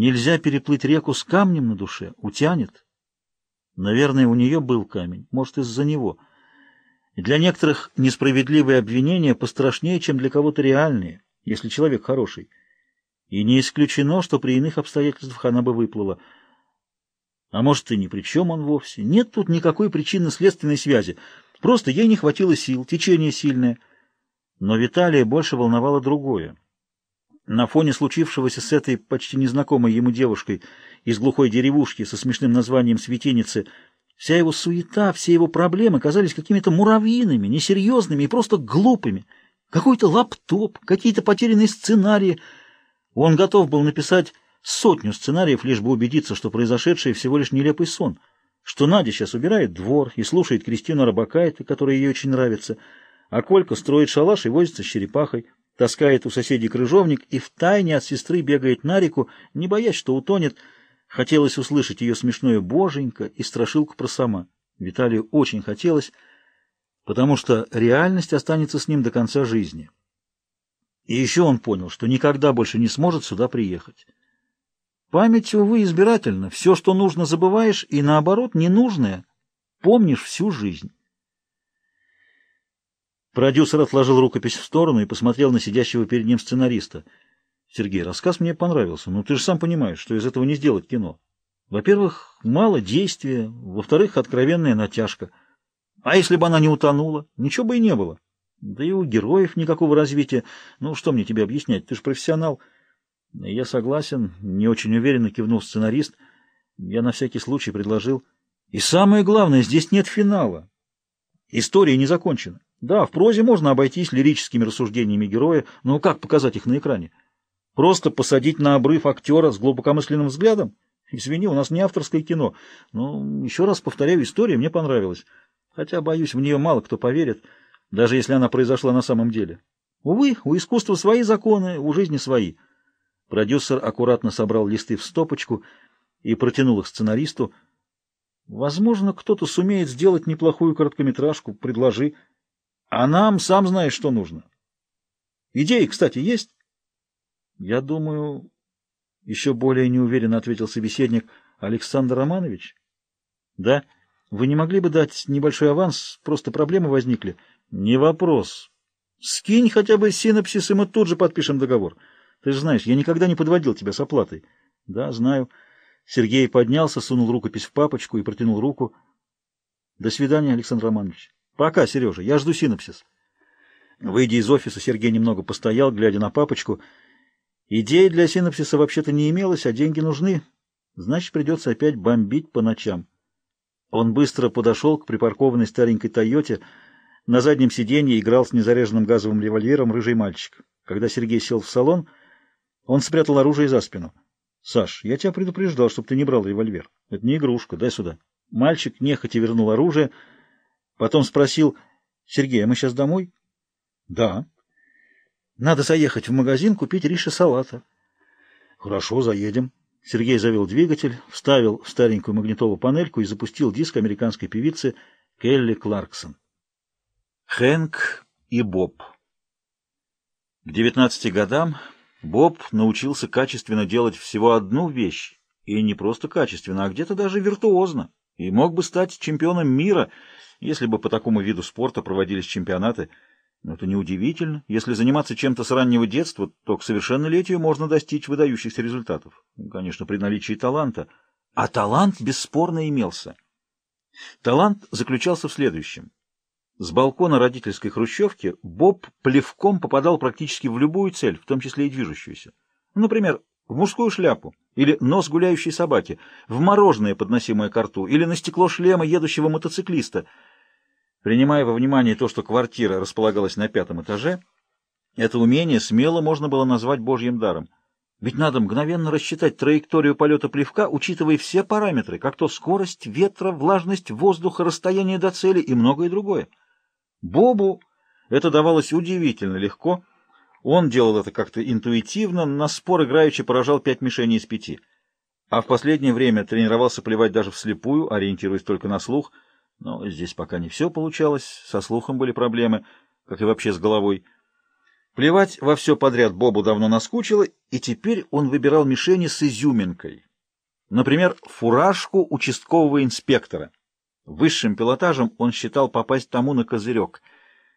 Нельзя переплыть реку с камнем на душе, утянет. Наверное, у нее был камень, может, из-за него. Для некоторых несправедливые обвинения пострашнее, чем для кого-то реальные, если человек хороший. И не исключено, что при иных обстоятельствах она бы выплыла. А может, и ни при чем он вовсе. Нет тут никакой причинно-следственной связи. Просто ей не хватило сил, течение сильное. Но Виталия больше волновало другое. На фоне случившегося с этой почти незнакомой ему девушкой из глухой деревушки со смешным названием «Светеницы» вся его суета, все его проблемы казались какими-то муравьиными, несерьезными и просто глупыми. Какой-то лаптоп, какие-то потерянные сценарии. Он готов был написать сотню сценариев, лишь бы убедиться, что произошедшее всего лишь нелепый сон, что Надя сейчас убирает двор и слушает Кристину Рабакайте, которая ей очень нравится, а Колька строит шалаш и возится с черепахой таскает у соседей крыжовник и втайне от сестры бегает на реку, не боясь, что утонет. Хотелось услышать ее смешное «боженька» и страшилку про сама. Виталию очень хотелось, потому что реальность останется с ним до конца жизни. И еще он понял, что никогда больше не сможет сюда приехать. Память, увы, избирательна. Все, что нужно, забываешь, и наоборот, ненужное помнишь всю жизнь. Продюсер отложил рукопись в сторону и посмотрел на сидящего перед ним сценариста. «Сергей, рассказ мне понравился, но ты же сам понимаешь, что из этого не сделать кино. Во-первых, мало действия, во-вторых, откровенная натяжка. А если бы она не утонула, ничего бы и не было. Да и у героев никакого развития. Ну, что мне тебе объяснять, ты же профессионал». «Я согласен», — не очень уверенно кивнул сценарист. Я на всякий случай предложил. «И самое главное, здесь нет финала. История не закончена. Да, в прозе можно обойтись лирическими рассуждениями героя, но как показать их на экране? Просто посадить на обрыв актера с глубокомысленным взглядом? Извини, у нас не авторское кино. Но, еще раз повторяю, история мне понравилась. Хотя, боюсь, в нее мало кто поверит, даже если она произошла на самом деле. Увы, у искусства свои законы, у жизни свои. Продюсер аккуратно собрал листы в стопочку и протянул их сценаристу. Возможно, кто-то сумеет сделать неплохую короткометражку, предложи. А нам, сам знаешь, что нужно. Идеи, кстати, есть? Я думаю, еще более неуверенно ответил собеседник Александр Романович. Да? Вы не могли бы дать небольшой аванс? Просто проблемы возникли. Не вопрос. Скинь хотя бы синопсис, и мы тут же подпишем договор. Ты же знаешь, я никогда не подводил тебя с оплатой. Да, знаю. Сергей поднялся, сунул рукопись в папочку и протянул руку. До свидания, Александр Романович. Пока, Сережа, я жду синопсис. Выйдя из офиса, Сергей немного постоял, глядя на папочку. Идеи для синопсиса вообще-то не имелось, а деньги нужны. Значит, придется опять бомбить по ночам. Он быстро подошел к припаркованной старенькой «Тойоте». На заднем сиденье играл с незаряженным газовым револьвером рыжий мальчик. Когда Сергей сел в салон, он спрятал оружие за спину. — Саш, я тебя предупреждал, чтобы ты не брал револьвер. Это не игрушка. Дай сюда. Мальчик нехотя вернул оружие, — Потом спросил, Сергей, а мы сейчас домой? Да. Надо заехать в магазин, купить риши салата. Хорошо, заедем. Сергей завел двигатель, вставил в старенькую магнитолу панельку и запустил диск американской певицы Келли Кларксон. Хэнк и Боб. К 19 годам Боб научился качественно делать всего одну вещь, и не просто качественно, а где-то даже виртуозно, и мог бы стать чемпионом мира — если бы по такому виду спорта проводились чемпионаты, но это неудивительно. Если заниматься чем-то с раннего детства, то к совершеннолетию можно достичь выдающихся результатов. Конечно, при наличии таланта. А талант бесспорно имелся. Талант заключался в следующем. С балкона родительской хрущевки Боб плевком попадал практически в любую цель, в том числе и движущуюся. Например, в мужскую шляпу, или нос гуляющей собаки, в мороженое, подносимое к рту, или на стекло шлема едущего мотоциклиста — Принимая во внимание то, что квартира располагалась на пятом этаже, это умение смело можно было назвать божьим даром. Ведь надо мгновенно рассчитать траекторию полета плевка, учитывая все параметры, как то скорость ветра, влажность воздуха, расстояние до цели и многое другое. Бобу это давалось удивительно легко. Он делал это как-то интуитивно, на спор играючи поражал пять мишеней из пяти. А в последнее время тренировался плевать даже вслепую, ориентируясь только на слух — но здесь пока не все получалось, со слухом были проблемы, как и вообще с головой. Плевать во все подряд Бобу давно наскучило, и теперь он выбирал мишени с изюминкой. Например, фуражку участкового инспектора. Высшим пилотажем он считал попасть тому на козырек —